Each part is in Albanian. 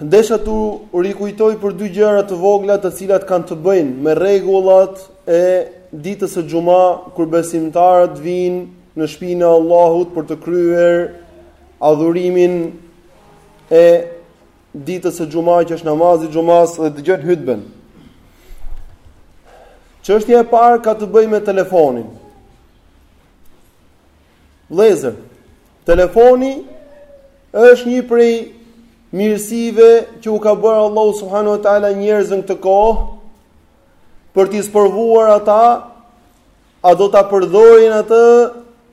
Desha t'ju rikujtoj për dy gjëra të vogla të cilat kanë të bëjnë me rregullat e ditës së xhuma kur besimtarët vijnë në shpinë e Allahut për të kryer adhurimin e ditës së xhuma që është namazi i xhumasë dhe dëgjojnë hutben. Çështja e parë ka të bëjë me telefonin. Vëllezër, telefoni është një prej mirësive që u ka bërë Allahu subhanahu wa taala njerëzve në këtë kohë për t'i sprovuar ata a do ta përdorin atë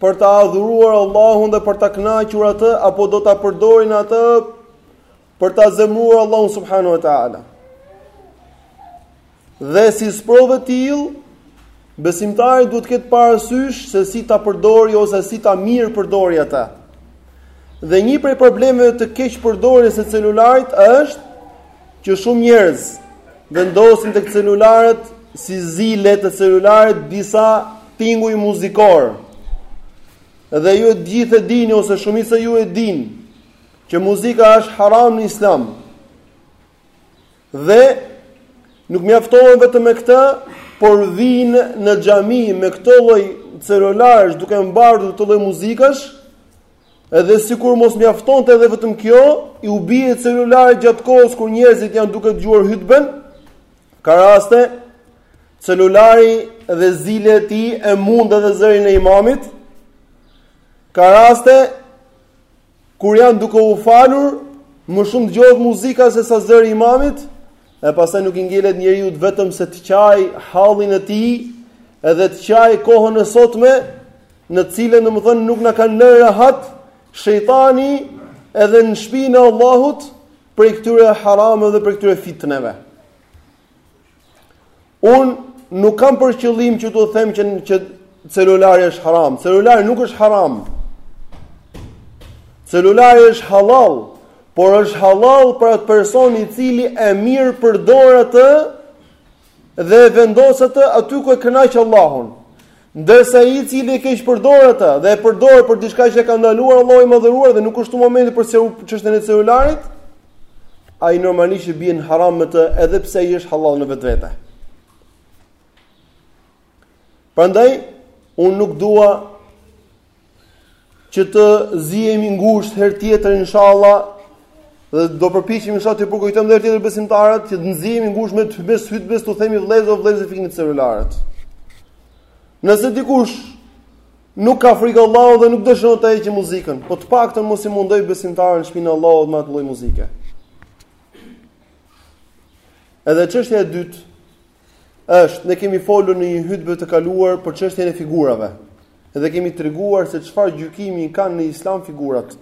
për ta adhuruar Allahun dhe për ta kënaqur atë apo do ta përdorin atë për ta zemruar Allahun subhanahu wa taala. Dhe si sprovë e tillë, besimtari duhet të ketë parasysh se si ta përdorë ose si ta mirëpërdorë atë. Dhe një prej problemeve të keqpërdorjes së celularit është që shumë njerëz vendosin tek celularët si zile të celularit disa tinguj muzikor. Dhe ju të gjithë e dini ose shumica ju e dinë Që muzika është haram në islam. Dhe nuk mjaftohen vetëm me këtë, por vijnë në xhami me këto lloj celularësh duke mbartur këto lloj muzikash, edhe sikur mos mjaftonte edhe vetëm kjo, iu bie celulari gjatë kohës kur njerëzit janë duke dëgjuar hutben, ka raste celulari dhe zilja e tij e mund edhe zërin e imamit. Ka raste Kur janë duke u falur, më shumë dëgjohet muzika se sa zëri i imamit, e pastaj nuk i ngelet njeriut vetëm se të qajë hallin e tij, edhe të qajë kohën e sotme, në të cilën domethënë nuk na kanë lënë rahat shejtani edhe në shpinë e Allahut prej këtyre harameve dhe prej këtyre fitneve. Unë nuk kam për qëllim që t'ju them që celulari është haram. Celulari nuk është haram. Celulari është hallall, por është hallall për atë person i cili e mirëpërdor atë dhe e vendos atë aty ku e kënaq Allahun. Ndërsa ai i cili e keqpërdor atë dhe e përdor për diçka që e ka ndaluar Allahu i Madhëruar dhe nuk është momenti për çështjen e celularit, ai normalisht bie në haram me të edhe pse ai është hallall në vetvete. Prandaj unë nuk dua që të zihemi ngushtë herë tjetër inshallah dhe do përpiqemi inshallah t'i përkujtojmë edhe herë tjetër besimtarët që të mos zihemi ngushtë në mes të hutbes t'u themi vëllezër o vëllezër fikni celularët. Nëse dikush nuk ka frikë Allahut dhe nuk dëshon të heqë muzikën, po të paktën mos i mundojë besimtarët në shpinë e Allahut me atë lloj muzike. Edhe çështja e dytë, është ne kemi folur në një hutbë të kaluar për çështjen e figurave dhe kemi treguar se çfarë gjykimi kanë në Islam figurat.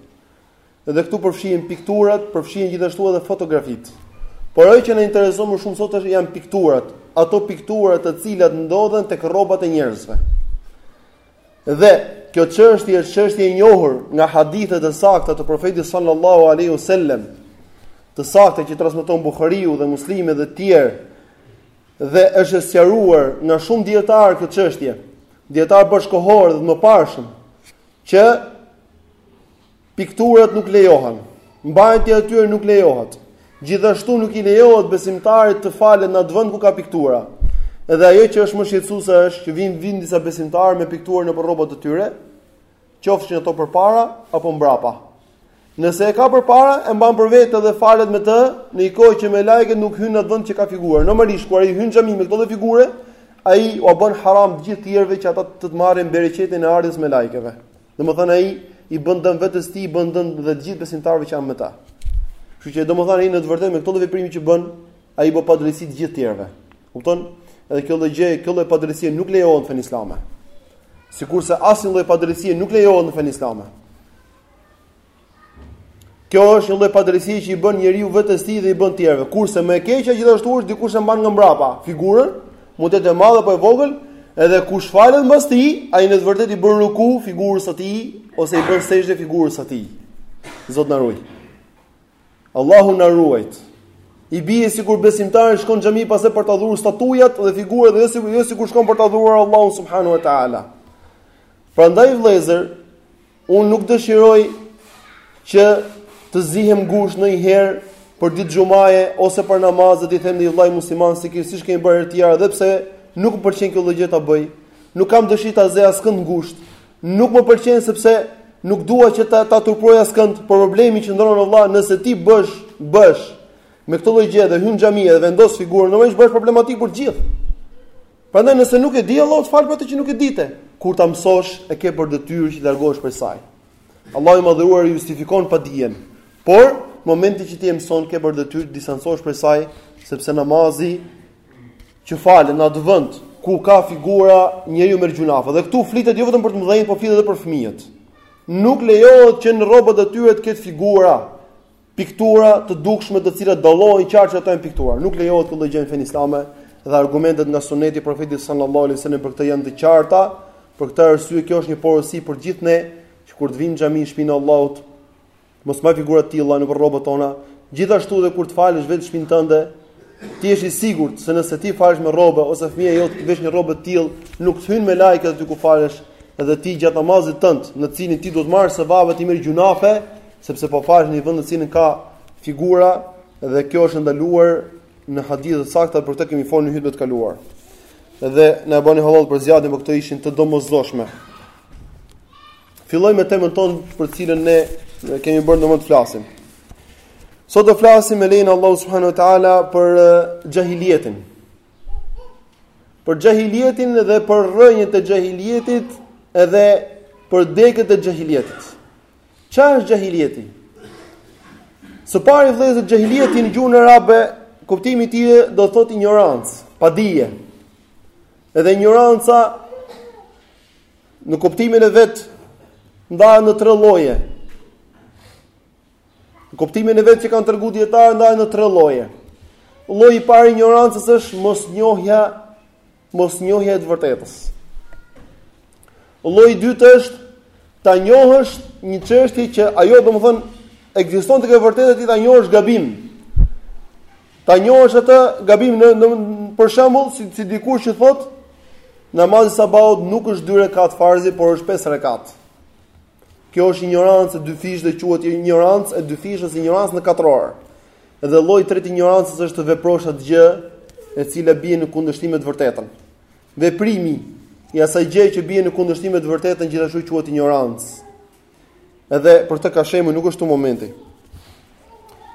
Dhe këtu përfshihen pikturat, përfshihen gjithashtu edhe fotografitë. Por ajo që na intereson më shumë sot është janë pikturat, ato piktura të cilat ndodhen tek rrobat e njerëzve. Dhe kjo çështje është çështje e njohur nga hadithe të sakta të profetit sallallahu alaihi wasallam, të sakta që transmeton Buhariu dhe Muslimi dhe të tjerë. Dhe është e sqaruar nga shumë dijetarë kjo çështje, dijetarë bashkëkohorë dhe të mëparshëm, që Pikturat nuk lejohen. Mbajtja e tyre nuk lejohet. Gjithashtu nuk i lejohet besimtarit të falet në atë vend ku ka piktura. Edhe ajo që është më shqetësuese është që vijnë vijnë disa besimtarë me piktura nëpër rrobat e tyre, qofshin ato përpara apo mbrapa. Nëse e ka përpara, e mban për vete dhe falet me të, në një kohë që melaiket nuk hyjnë në atë vend që ka figurë. Normalisht kur ai hyn në xhami me këto lloj figure, ai u bën haram të gjithë tjerëve që ata të të marrin bereqetin e ardhjes melaikeve. Domethënë ai i bën dëm vetes tij, i bën dëm dhe të gjithë besimtarëve që janë me ta. Kështu që domethënë ai në të vërtetë me këto veprime që bën, ai u bën padrejtësi të gjithë tjerëve. Kupton? Edhe kjo lloj gjë, kjo lloj padrejtësie nuk lejohet në fenë islame. Sikurse asnjë lloj padrejtësie nuk lejohet në fenë islame. Kjo është një lloj padrejtësie që i bën njeriu vetes tij dhe i bën tjerëve. Kurse më e keqja gjithashtu është dikush e mban nga mbrapa figurën, mund të jetë e madhe apo e vogël, edhe kush falet mbas tij, ai në të vërtetë i bën ruku figurës së tij ose i bën sexhde figurës së tij. Zot na ruaj. Allahu na ruaj. I bie sikur besimtari shkon në xhami për të adhuruar statujat dhe figurat dhe jo sikur jo sikur shkon për të adhuruar Allahun subhanahu wa taala. Prandaj vëllezër, Unë nuk dëshiroj që të zihem ngushtë ndonjëherë për ditë xhumaje ose për namaz e t'i them ndonjë vllai musliman sikurse siç kemi bërë herë tjera dhe pse nuk më pëlqen kjo lloj gjë ta bëj nuk kam dëshirë ta zë askënd ngushtë nuk më pëlqen sepse nuk dua që ta ta turpëroj askënd, por problemi qëndron vlla, nëse ti bësh, bësh me këtë lloj gjë dhe hyn në xhami edhe vendos figurën, normalisht bësh problematik për të gjithë. Prandaj nëse nuk e di Allahu të fal për atë që nuk e dite. Kur ta mësosh e ke për detyrë që të largohesh prej saj. Allahu i madhëruar e justifikon padijen. Por në momentin që ti e mëson ke për detyrë të distancohesh prej saj, sepse namazi që falet në atë vend ku ka figura njeriu merr gjunafe. Dhe këtu flitet jo vetëm për të mëdhenj, por flitet edhe për fëmijët. Nuk lejohet që në rrobat e tyre të ketë figura Piktura të dukshme të cilat dallohen qartë që ato janë piktura. Nuk lejohet këto gjëra në fenë islame dhe argumentet nga suneti i profetit sallallahu alaihi wasallam për këtë janë të qarta. Për këtë arsye kjo është një porosi për gjithë ne që kur të vini në xhami në shpinë e Allahut mos mbani figura të tilla në rrobat tona. Gjithashtu edhe kur të falesh vetë në shpinë tënde, ti je i sigurt se nëse ti falesh me rroba ose fëmia jote vesh një rrobë të tillë, nuk të hyn melaiket aty ku falesh, edhe ti gjatë namazit tënd, në të cilin ti do të marrësh sevape ti merr gjunafe, sepse po falesh në një vend në të cilin ka figura dhe kjo është e ndaluar në hadithe të sakta për këtë kemi folur në hutbën e kaluar. Dhe na bëni hallall për zgjatjen por këto ishin të domosdoshme. Fillojmë me temën tonë për të cilën ne kemi bërë ndërmend të flasim. Sot do flasim me lejen e Allahut subhanahu wa taala për xhahilijetin. Për xhahilijetin dhe për rrënjët e xhahilijetit edhe për degët e xhahilijetit. Ça është xhahilijeti? Së pari vëllezër xhahilijeti në gjuhën arabe, kuptimi i tij do të thotë injorancë, padije. Edhe injoranca në kuptimin e vet ndahet në tre lloje. Në kuptimin e vet që kanë treguar dijetarët ndahet në tre lloje. Lloji i parë i injorancës është mosnjohja Mosnjohja e të vërtetës. Lloji i dytë është ta njohësh një çështje që ajo domthon ekziston tek e vërteta ti ta njohësh gabim. Ta njohësh atë gabim në, në për shembull si, si dikush që thotë namazi i sabahut nuk është dy rekat farzi, por është pesë rekat. Kjo është injorancë e dyfishtë dhe quhet injorancë e dyfishtë ose injorancë në katror. Dhe lloji i tretë i injorancës është të veprosh atë gjë e cila bie në kundërshtim me të vërtetën. Veprimi i asaj gjëje që bie në kundërshtim me të vërtetën gjithashtu quhet injorancë. Edhe për këtë ka shembull nuk është ktu momenti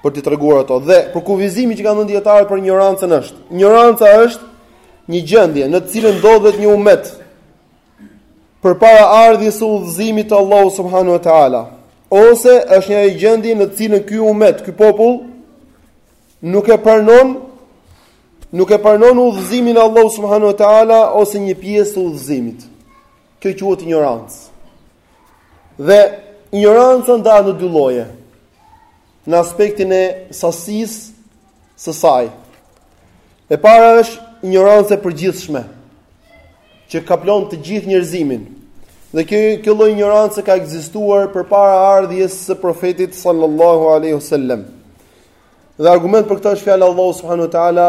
për t'i treguar ato. Dhe përkufizimi që kanë dhënë dijetarët për injorancën është. Injoranca është një gjendje në të cilën ndodhet një umet përpara ardhjes së udhëzimit të Allahut subhanahu wa taala, ose është një gjendje në të cilën ky umet, ky popull nuk e pranon nuk e pranon udhëzimin e Allahut subhanahu wa taala ose një pjesë të udhëzimit. Kjo quhet injorancë. Dhe injoranca ndahet në dy lloje. Në aspektin e sasisë së saj. E para është injorancë e përgjithshme që kaplon të gjithë njerëzimin. Dhe kjo kjo lloj injorancë ka ekzistuar përpara ardhjes së profetit sallallahu alaihi wasallam. Dhe argument për këtë është fjala e Allahut subhanahu wa taala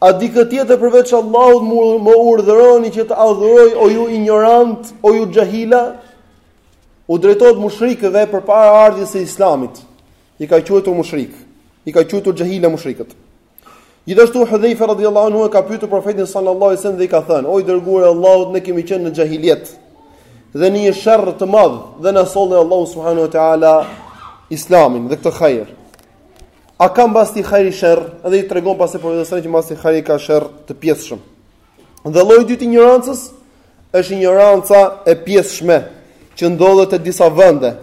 A dikë tjetër përveç Allahut më urdhëroni që të adhuroj o ju injorant, o ju xhahila? U drejtohet mushrikëve përpara ardhjes së islamit. I ka quajtur mushrik. I ka quajtur xhahila mushrikët. Gjithashtu Hudhejfe radhiyallahu anhu e ka pyetur profetin sallallahu alaihi wasallam dhe i ka thënë: "O i dërguar i Allahut, ne kemi qenë në xhahilijet dhe në një sherr të madh dhe na solli Allahu subhanahu wa taala Islamin dhe këtë hajër." A ka mbas këtij hajri sherr? Edhe i tregon pastaj profeti që mbas këtij hajri ka sherr të pjesshëm. Dhe lloji i dytë i injorancës është injoranca e pjesshme që ndodhet te disa vende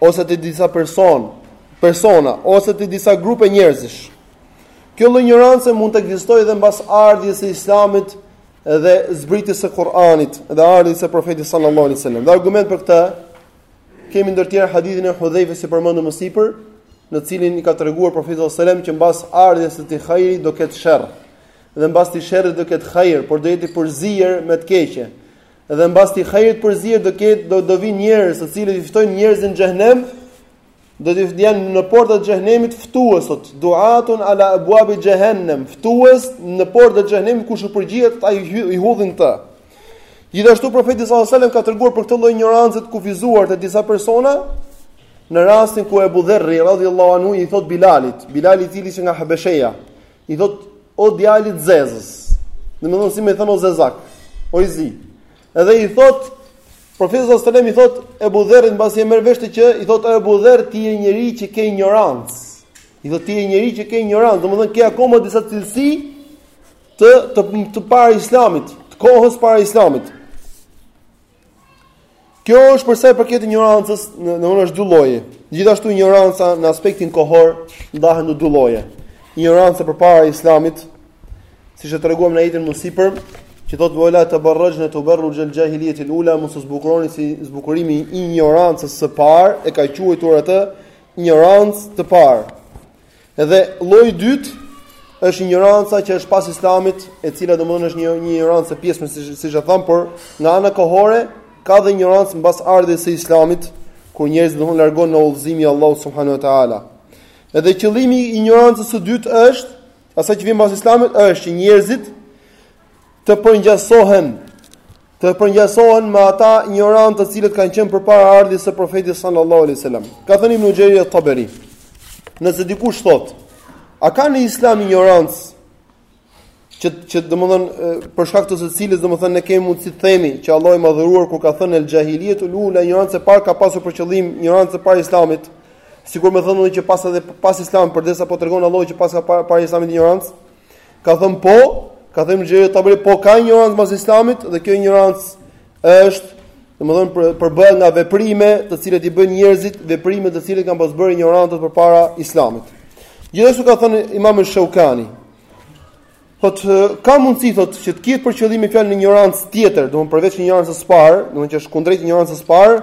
ose te disa person, persona ose te disa grupe njerëzish. Kjo lloj injorance mund të ekzistojë edhe mbas ardhjes së Islamit dhe zbritjes së Kur'anit dhe ardhjes së profetit sallallahu alaihi wasallam. Dhe argument për këtë Kemi ndër të tjera hadithin e Hudhejfës që përmendëm më sipër, në të cilin i ka treguar profeti sallallahu alajhi wasallam që mbas ardhjes së këtij hajri do ketë sherr. Dhe mbas këtij sherri do ketë hajër, por do jetë i përzier me të keqe. Dhe mbas këtij hajri të përzier do ketë do do vijnë njerëz, të cilët i ftojnë njerëzit në xhehenem, Do të jenë në portat e xhehenemit ftuesit, duatun ala abwab jahannam, ftues në portat e xhehenemit kush u përgjigjet ai e hudhin në të. Gjithashtu profeti sallallahu alajhi wasallam ka treguar për këtë lloj injorancë të kufizuar te disa persona në rastin kur Ebu Dherri radhiyallahu anhu i thot Bilalit, Bilali i cili ishte nga Habesheja, i thot o djali i të zezës. Domethënë si me thënë o zezak, o i zi. Edhe i thot Profeti sallallahu alajhi wasallam i thot Ebu Dherrit mbasi e merr vesh atë që i thot Ebu Dherr ti je njeri që ke injorancë. I thot ti je njeri që ke injorancë, domethënë ke akoma disa cilësi të të të para islamit, të kohës para islamit. Kjo është përsa i përket injorancës, në në është dy lloje. Gjithashtu injoranca në aspektin kohor ndahet në dy lloje. Injoranca përpara islamit Siç e treguam në ajetin më sipër, që thotë ve la teberrexhne teberruxhel xhahilijetil ula mos u zbukuroni si zbukurimi i injorancës së parë e ka quajtur atë injorancë të parë. Edhe lloji i dytë është injoranca që është pas islamit, e cila domethënë është një një injorancë e pjesshme siç siç e tham, por nga ana kohore ka dhe injorancë mbas ardhjes së islamit, kur njerëzit domethënë largohen nga udhëzimi i Allahut subhanahu wa taala. Edhe qëllimi i injorancës së dytë është Asaj që vjen pas Islamit është që njerëzit të përngjasohen të përngjasohen me ata injorantë të cilët kanë qenë përpara ardhjes së profetit sallallahu alaihi wasallam. Ka thënë Ibn Xherir et-Taberi. Nëse dikush thotë, a ka në Islam injorancë që që domthon për shkak të së cilës domthon ne kemi mundësi të themi që Allahu i madhëruar kur ka thënë el-xhahilijetul ula injorancë e parë ka pasur për qëllim injorancën e para Islamit. Sikur më thonë që pas edhe pas Islamit, përderisa po tregon Allahu që pas ka para, para Islamit injorancë, ka thënë po, ka thënë Taberi po ka injorancë pas Islamit dhe kjo injorancë është Domethënë përbëhet nga veprime të cilat i bëjnë njerëzit, veprime të cilat kanë pas bërë injorantët përpara Islamit. Gjithashtu ka thënë Imam Shaukani, Thotë, ka mundësi thotë që të ketë për qëllim fjala injorancë tjetër, domthonë përveç injorancës së parë, domthonë që është kundrejt injorancës së parë,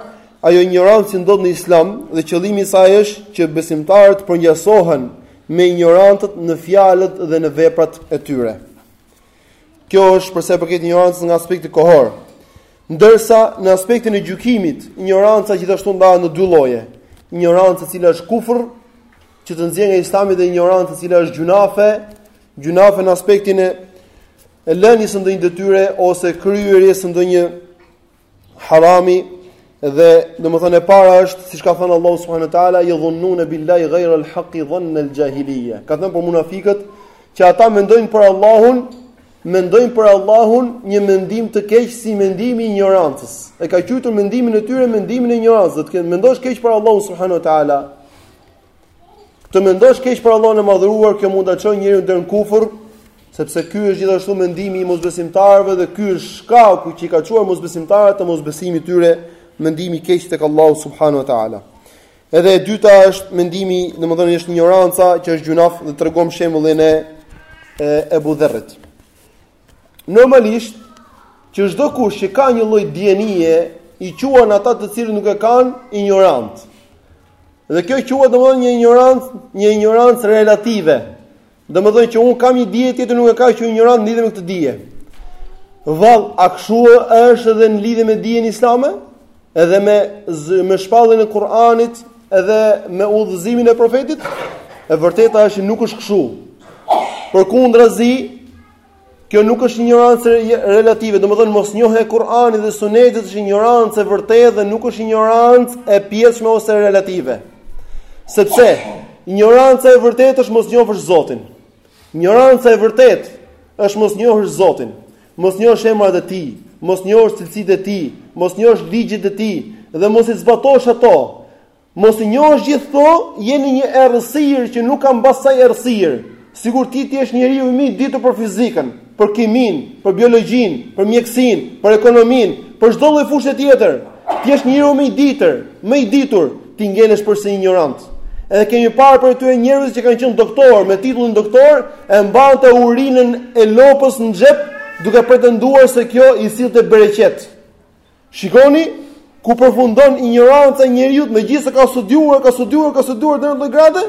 ajo injorancë që ndodh në Islam dhe qëllimi i saj është që besimtarët të përngjasohen me injorantët në fjalët dhe në veprat e tyre. Kjo është përsa i përket injorancës nga aspekti kohor. Ndërsa në aspektin e gjykimit, injoranca gjithashtu ndahet në dy lloje. Injoranca e cila është kufër, që të nxjerr nga Islami dhe injoranca e cila është gjynafe, Gjynafe në aspektin e e lënies së ndonjë detyre ose kryerjes së ndonjë harami dhe domethënë e para është siç ka thënë Allahu subhanahu wa taala yadhunnuna billahi ghayra al-haqqi dhanna al-jahiliya. Ka thënë për munafiqët që ata mendojnë për Allahun, mendojnë për Allahun një mendim të keq si mendimi i injorancës. E ka quajtur mendimin e tyre mendimin e injorancës, të mendosh keq për Allahun subhanahu wa taala. Të mendosh keq për Allahun e madhëruar, kjo mund ta çojë njeriun deri në kufër, sepse ky është gjithashtu mendimi i mosbesimtarëve dhe ky është shkaku që i ka çuar mosbesimtarët te mosbesimi i tyre, mendimi i keq tek Allahu subhanahu wa taala. Edhe e dyta është mendimi, domethënë është injoranca që është gjynaf dhe tregon shembullin e Ebu Dherrit. Normalisht që çdo kush që ka një lloj dijenie i quan ata të cilët nuk e kanë injorantë. Dhe kjo quhet domethënë një injorancë, një injorancë relative. Domethënë që unë kam një dije tjetri nuk e ka është injorant në lidhje me këtë dije. Vall, a kshu është edhe në lidhje me dijen islame? edhe me me shpalljen e Kur'anit edhe me udhëzimin e profetit e vërteta është nuk është kështu përkundrazi kjo nuk është injorancë relative domethënë mos njohja e Kur'anit dhe Sunetit është injorancë e vërtetë dhe nuk është injorancë e pjesshme ose relative sepse injoranca e vërtetë është mos njohësh Zotin injoranca e vërtetë është mos njohësh Zotin Mos njohësh emrat e tij, mos njohësh cilësitë e tij, mos njohësh ligjet e tij dhe mos i zbatosh ato. Mos i njohësh gjithë këto, jeni një errësirë që nuk ka mbas saj errësirë. Sikur ti të jesh njeriu më i ditur për fizikën, për kiminë, për biologjinë, për mjekësinë, për ekonominë, për çdo lloj fushe tjetër. Të jesh njeriu më i ditur, më i ditur, Ti ngelesh përsëri injorant. Edhe kemi parë prej atyre njerëzve që kanë qenë doktor me titullin doktor, e mbante urinën e lopës në xhep, duke pretenduar se kjo i sillte bereqet. Shikoni ku përfundon injoranca e njeriut, megjithëse ka studiuar, ka studiuar, ka studiuar deri n'atë gradë,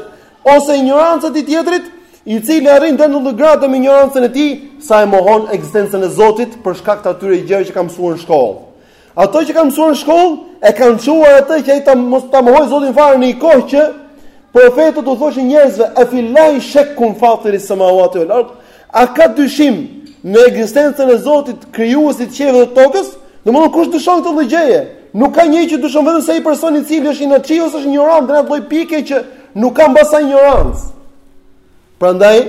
ose injoranca e tjetrit, i cili arrin deri n'atë gradë me injorancën e tij, sa e mohon ekzistencën e Zotit për shkak të atyre gjërave që ka mësuar në shkollë. Ato që ka mësuar në shkollë e kanë çuar atë që ai ta mos ta mohojë Zotin fare në një kohë që profetët u thoshin njerëzve efilahi shekkun fatiri samawati wal ard a ka dyshim në ekzistencën e Zotit krijuesit të qiejve dhe tokës domethënë kush dyshon këtë lloj gjëje nuk ka njëri që dyshon vetëmse ai person i cili është inatçi ose është injorant në atë lloj pike që nuk ka mbas saj injorancë Prandaj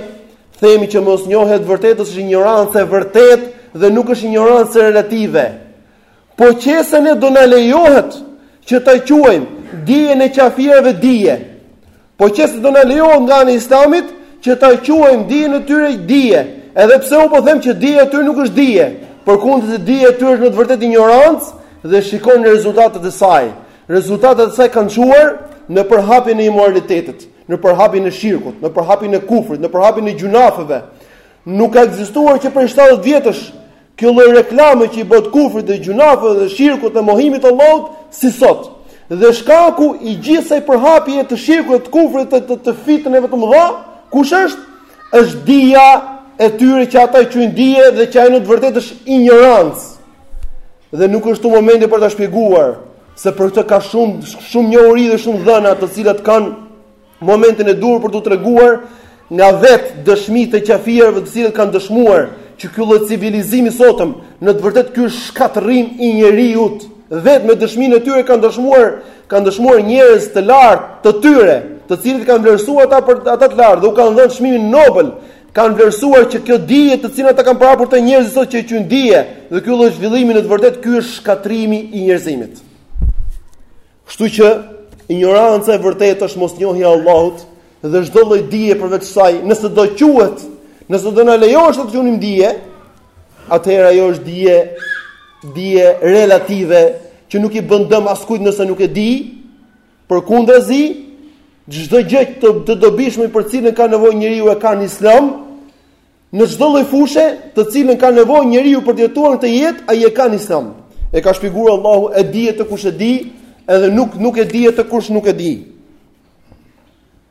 themi që mosnjohja e të vërtetës është injorancë e vërtetë dhe nuk është injorancë relative. Po qe se ne do na lejohet që ta quajmë dijen e qafirëve dije. Po qe se do na lejohet nga ana e islamit që ta quajmë dijen e tyre dije, edhe pse unë po them që dija e tyre nuk është dije, përkundrazi dija e tyre është në të vërtetë injorancë dhe shikoni rezultatet e saj. Rezultatet e saj kanë çuar në përhapjen e imoralitetit, në përhapjen e shirkut, në përhapjen e kufrit, në përhapjen e gjynafeve. Nuk ka ekzistuar që prej 70 vjetësh kjo lloj reklame që i bëhet kufrit dhe gjynafeve dhe shirkut dhe mohimit të Allahut si sot. Dhe shkaku i gjithë kësaj përhapje të shirkut, të kufrit, të, të, të fitneve të mëdha, kush është? Është dija e tyre që ata e quajnë dije dhe që ajo në të vërtetë është injorancë. Dhe nuk është këtu momenti për ta shpjeguar se për këtë ka shumë shumë njohuri dhe shumë të dhëna të cilat kanë momentin e duhur për t'u treguar nga vetë dëshmitë e qafirëve të cilët kanë dëshmuar që ky lloj civilizimi i sotëm në të vërtetë ky është shkatërrim i njeriut vetë me dëshminë e tyre kanë dëshmuar kanë dëshmuar njerëz të lartë të tyre të cilët i kanë vlerësuar ata për ata të lartë dhe u kanë dhënë çmimin Nobel kanë vlerësuar që kjo dije të cilën ata kanë përhapur te njerëzit sot që e quajnë dije dhe ky lloj zhvillimi në të vërtetë ky është shkatërrimi i njerëzimit. Kështu që injoranca e vërtetë është mosnjohja e Allahut dhe çdo lloj dije përveç saj, nëse do quhet, nëse do na lejohej ta quanim dije, atëherë ajo është dije dije relative që nuk i bën dëm askujt nëse nuk e di, Përkundrazi, çdo gjë të, të dobishme për cilën ka nevojë njeriu e ka në Islam, në çdo lloj fushe, të cilën ka nevojë njeriu për të jetuar këtë jetë, ai e ka në Islam. E ka shpjeguar Allahu, e di atë kush e di, edhe nuk nuk e di atë kush nuk e di.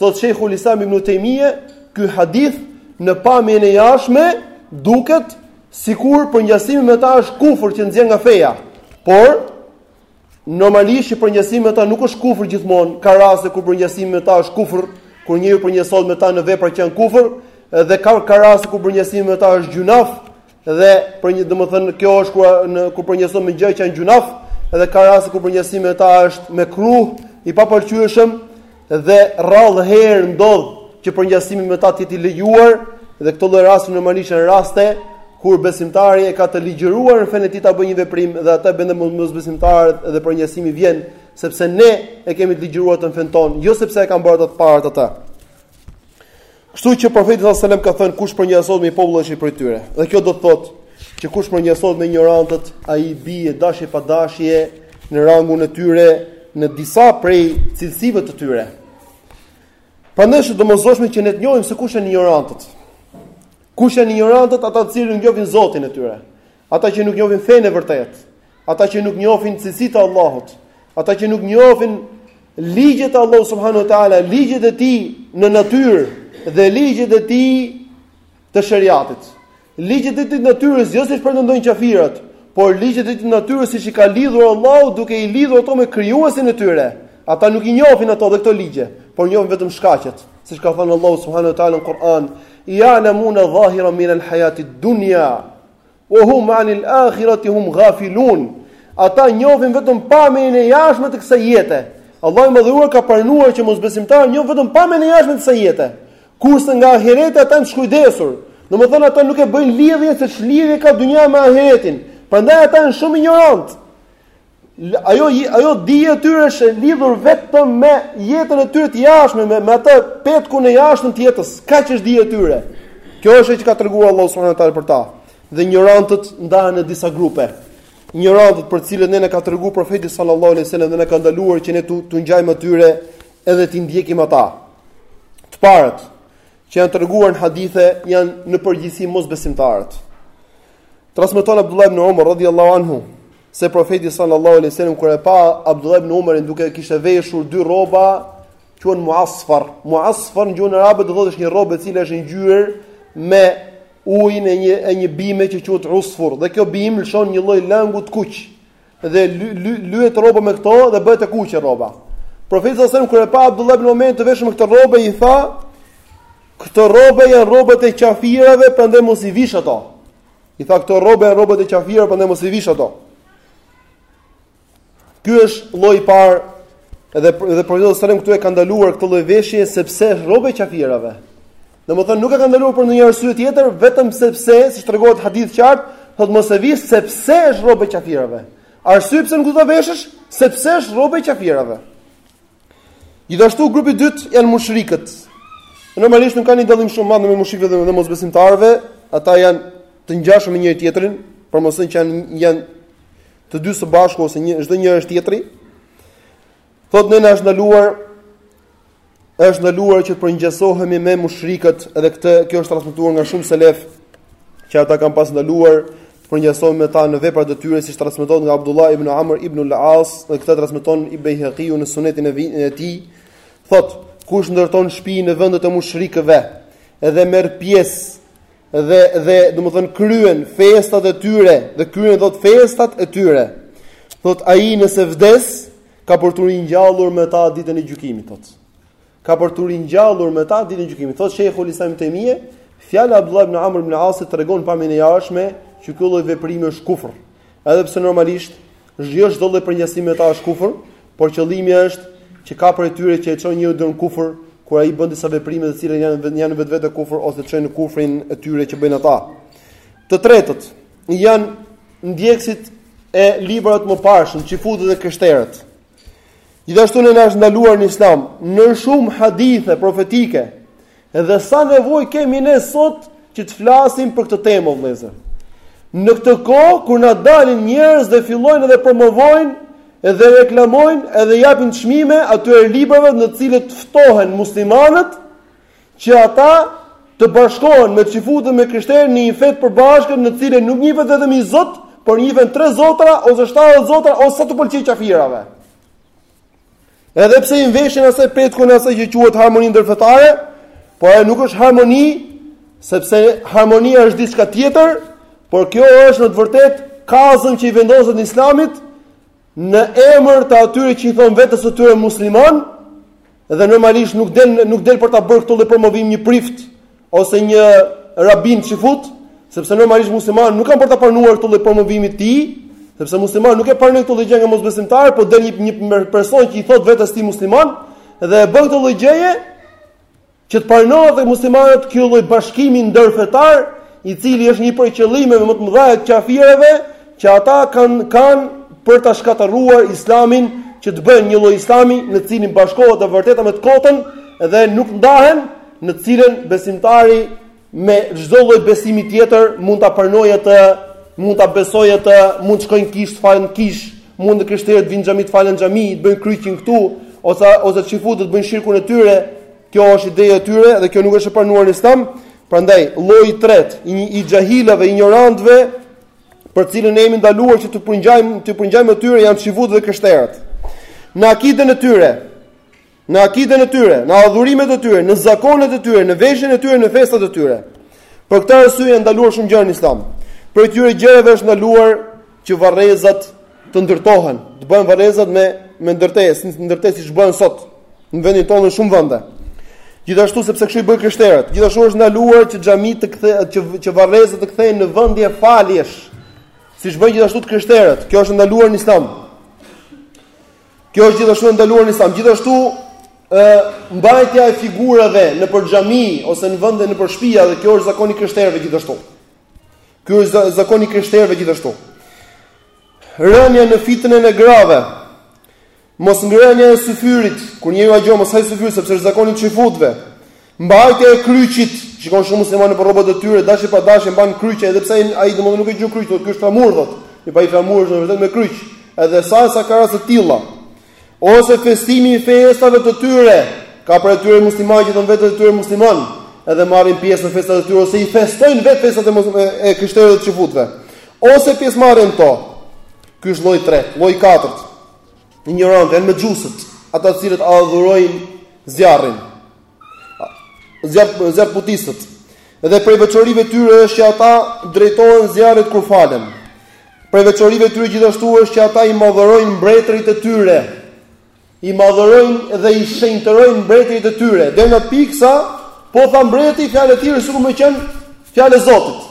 Thotë Shejhul Islam Ibn Tejmije, ky hadith në pamjen e jashtme duket sikur përngjasimi me ta është kufër që nxjerr nga feja. Por normalisht që përngjasimi me ta nuk është kufër gjithmonë, ka raste kur përngjasimi me ta është kufër, kur njeriu përngjasohet me ta në vepra që janë kufër, dhe ka ka raste kur përngjasimi me ta është gjynah, Dhe për një domethënë kjo është kur në kur përngjason me gjëra që janë gjynah, edhe ka raste kur përngjasimi me ta është mekruh i papëlqyeshëm dhe rrallë herë ndodh që përngjasimi me ta të jetë i lejuar dhe këto lloj raste normalisht janë raste kur besimtari e ka të ligjëruar në fenë e tij ta bëjë një veprim dhe atë e bëjnë edhe mosbesimtarët dhe përngjasimi vjen sepse ne e kemi të ligjëruar në fenë tonë, jo sepse e kanë bërë atë të parët ata. Kështu që Profeti sallallahu alajhi wasallam ka thënë kush përngjasohet me një popull është prej tyre. Dhe kjo do të thotë që kush përngjasohet me injorantët, ai bie dashje pa dashje në rangun e tyre në disa prej cilësive të tyre. Prandaj është e domosdoshme që ne të njohim se kush janë injorantët. Kush janë injorantët, ata të cilët nuk njohin Zotin e tyre. Ata që nuk njohin fenë e vërtetë, ata që nuk njohin cilësitë e Allahut, ata që nuk njohin ligjet e Allahut subhanehu ue teala, ligjet e tij në natyrë dhe ligjet e tij të sheriatit. Ligjet e tij të natyrës jo siç pretendojnë qafirat, por ligjet e tij në natyrë siç i ka lidhur Allahu duke i lidhur ato me krijuesin e tyre. Ata nuk i njohin ato dhe këto ligje, por njohin vetëm shkaqet, siç ka thënë Allahu subhanehu ue teala në Kur'an, "Ya'lamuna dhahiran min al-hayati ad-dunya Wa hum anil akhirati hum ghafilun. Ata njohin vetëm pamjen e jashtme të kësaj jete. Allahu i madhëruar ka pranuar që mosbesimtarët njohin vetëm pamjen e jashtme të kësaj jete. Kurse nga ahireti ata janë të shkujdesur. Domethënë ata nuk e bëjnë lidhjen se ç'lidhje ka dynjaja me ahiretin. Prandaj ata janë shumë injorantë. Ajo ajo dija e tyre është e lidhur vetëm me jetën e tyre të jashtme, me, me atë petkun e jashtëm të jetës. Kaq është dija e tyre. Kjo është ajo që ka treguar Allahu subhanahu wa taala për ta. Dhe injorantët ndahen në disa grupe. Injorantët për të cilët ne na ka treguar profeti sallallahu alaihi wasallam dhe na ka ndaluar që ne t'u, t'u ngjajmë atyre edhe t'i ndjekim ata. Të parët që janë treguar në hadithe janë në përgjithësi mosbesimtarët. Transmeton Abdullah ibn Umar radhiyallahu anhu se profeti sallallahu alaihi wasallam kur e pa Abdullah ibn Umarin duke kishte veshur dy rroba quhen muasfar. Muasfar në gjuhën arabe do thotë është një rrobë e cila është ngjyer me ujin e një e një bime që quhet usfur dhe kjo bimë lëshon një lloj lëngu të kuq. Dhe lyhet rroba me këto dhe bëhet e kuqe rroba. Profeti sallallahu alaihi wasallam kur e pa Abdullah ibn Umarin të veshur me këtë rrobë i tha Këto rrobe janë rrobat e qafirave, prandaj mos i vish ato. I tha këto rrobe janë rrobet e qafirave, prandaj mos i vish ato. Ky është lloji i parë dhe dhe profeti sallallahu alajhi wasallam këtu e ka ndaluar këtë lloj veshje sepse është rrobë e qafirave. Domethënë nuk e ka ndaluar për ndonjë arsye tjetër, vetëm sepse, siç tregohet hadith qartë, thot mos e vish sepse është rrobë e qafirave. Arsye pse nuk do ta veshësh? Sepse është rrobë e qafirave. Gjithashtu grupi i dytë janë mushrikët. Normalisht nuk ka një dallim shumë madh me mushrikët dhe mosbesimtarëve, ata janë të ngjashëm me njëri tjetrin, për mos thënë që janë janë të dy së bashku ose një çdo njëri është tjetri. Thotë ne na është ndaluar është ndaluar që të përngjasohemi me mushrikët, edhe këtë kjo është transmetuar nga shumë selef që ata kanë pas ndaluar Përngjasojmë me ta në veprat e tyre siç transmetohet nga Abdullah ibn Amr ibn al-As, dhe këtë transmeton i Bejheqiu në Sunetin e, e tij, thotë: Kush ndërton shtëpi në vendet e mushrikëve, edhe merr pjesë dhe dhe domethën kryen festat e tyre dhe kryen thot festat e tyre thot ai nëse vdes ka për t'u ringjallur me ta ditën e gjykimit thot Ka për t'u ringjallur me ta ditën e gjykimit. Thotë Shejhul Islam ibn Tejmije, fjala Abdullah ibn Amr ibn Asit tregon pamjen e jashtme që ky lloj veprimi është kufër. Edhe pse normalisht jo çdo lloj përngjasimi me ta është kufër, por qëllimi është që ka për tyre që e çon njeriun deri në kufër, kur ai bën disa veprime të cilat janë vetëm janë vetvete kufër ose çojnë në kufrin e tyre që bëjnë ata. Të tretët janë ndjekësit e librave të mëparshëm, çifutët dhe krishterët. Gjithashtu ne na është ndaluar në Islam në shumë hadithe profetike. Edhe sa nevojë kemi ne sot që të flasim për këtë temë o vëllezër. Në këtë kohë kur na dalin njerëz dhe fillojnë edhe promovojnë edhe reklamojnë edhe japin çmime atyre librave në të cilët ftohen muslimanët që ata të bashkohen me çifutët me krishterë në një fe të përbashkët në të cilën nuk njifet vetëm një Zot, por njifen tre zotra ose 7 zotra ose sa t'u pëlqejë qafirave. Edhe pse i mveshin asaj petkun asaj që quhet harmoni ndërfetare, por ajo nuk është harmoni, sepse harmonia është diçka tjetër, por kjo është në të vërtetë kazëm që i vendoset Islamit në emër të atyre që i thon vetes së tyre musliman, Dhe normalisht nuk del nuk del për ta bërë këtë lloj promovim një prift ose një rabin çifut, sepse normalisht muslimanët nuk kanë për ta pranuar këtë lloj promovimi të tij, sepse muslimanët nuk e pranojnë këtë lloj gjë nga mosbesimtarë, por del një një person që i thotë vetes së tij musliman dhe e bën këtë lloj gjëje që të pranohet te muslimanët ky lloj bashkimi ndërfetar, i cili është një prej qëllimeve më të mëdha të qafirëve, që ata kanë kanë për ta shkatërruar Islamin, që të bëjnë një lloj Islami në të cilin bashkohet e vërteta me të kotën dhe nuk ndahen, në të cilën besimtari me çdo lloj besimi tjetër mund ta pranojë atë, mund ta besojë atë, mund të shkojnë kish të falen kish, mund të krishterët vijnë xhami të falen xhami, të bëjnë kryqin këtu ose ose çifutët të bëjnë shirkun e tyre. Kjo është ideja e tyre dhe kjo nuk është e pranuar në Islam. Prandaj, lloji i tretë i i xhahilave, injorantëve, për të cilën ne jemi ndaluar që të përngjajmë, të përngjajmë me tyre janë çifutët dhe krishterët. Në akiden e tyre, në akiden e tyre, në adhurimet e tyre, në zakonet e tyre, në veshjen e tyre, në festat e tyre. Për këtë arsye janë ndaluar shumë gjëra në Islam. Prej këtyre gjërave është ndaluar që varrezat të ndërtohen, të bëhen varrezat me me ndërtesë, ndërtesë siç bëhen sot në vendin tonë e në shumë vende. Gjithashtu sepse kështu i bëjnë krishterët. Gjithashtu është ndaluar që xhamitë të kthehet që që varrezat të kthehen në vendje faljesh. Siç bëjnë gjithashtu të krishterët. Kjo është ndaluar në Islam. Kjo është gjithashtu ndaluar në Islam. Gjithashtu ë mbajtja e figurave nëpër xhami ose në vende nëpër shtëpia dhe kjo është zakon i krishterëve gjithashtu. Ky është zakoni i krishterëve gjithashtu. Rënia në fitnën e grave. Mos ngrënia e syfyrit, kur njeriu agjon mos ha syfyr sepse është zakoni i çifutëve. Mbajtja e kryqit, shikon shumë muslimanë nëpër rrobat e tyre, dashje pa dashje mban kryqe, edhe pse ai domethënë nuk e quan kryq, thotë ky është flamur thotë. Po ai flamur është vetëm me kryq. Edhe sa e sa ka raste të tilla. Ose festimi i festave të tyre, ka prej atyre muslimanë që i thonë vetes së tyre muslimanë, edhe marrin pjesë në festat e tyre ose i festojnë vetë festat e mos e krishterëve të çifutëve. Ose pjesëmarrje në to. Ky është lloji 3, lloji 4. Injorant janë mexhusët, ata të cilët adhurojnë zjarrin. zjarr zjarrputistët. Dhe prej veçorive të tyre është që ata drejtohen zjarrit kur falen. Prej veçorive të tyre gjithashtu është që ata i madhërojnë mbretërit e tyre. I madhërojnë dhe i shenjtërojnë mbretërit e tyre. Deri në atë pikë sa, po tha mbreti, fjala e tij është sikur me qenë fjalë e Zotit.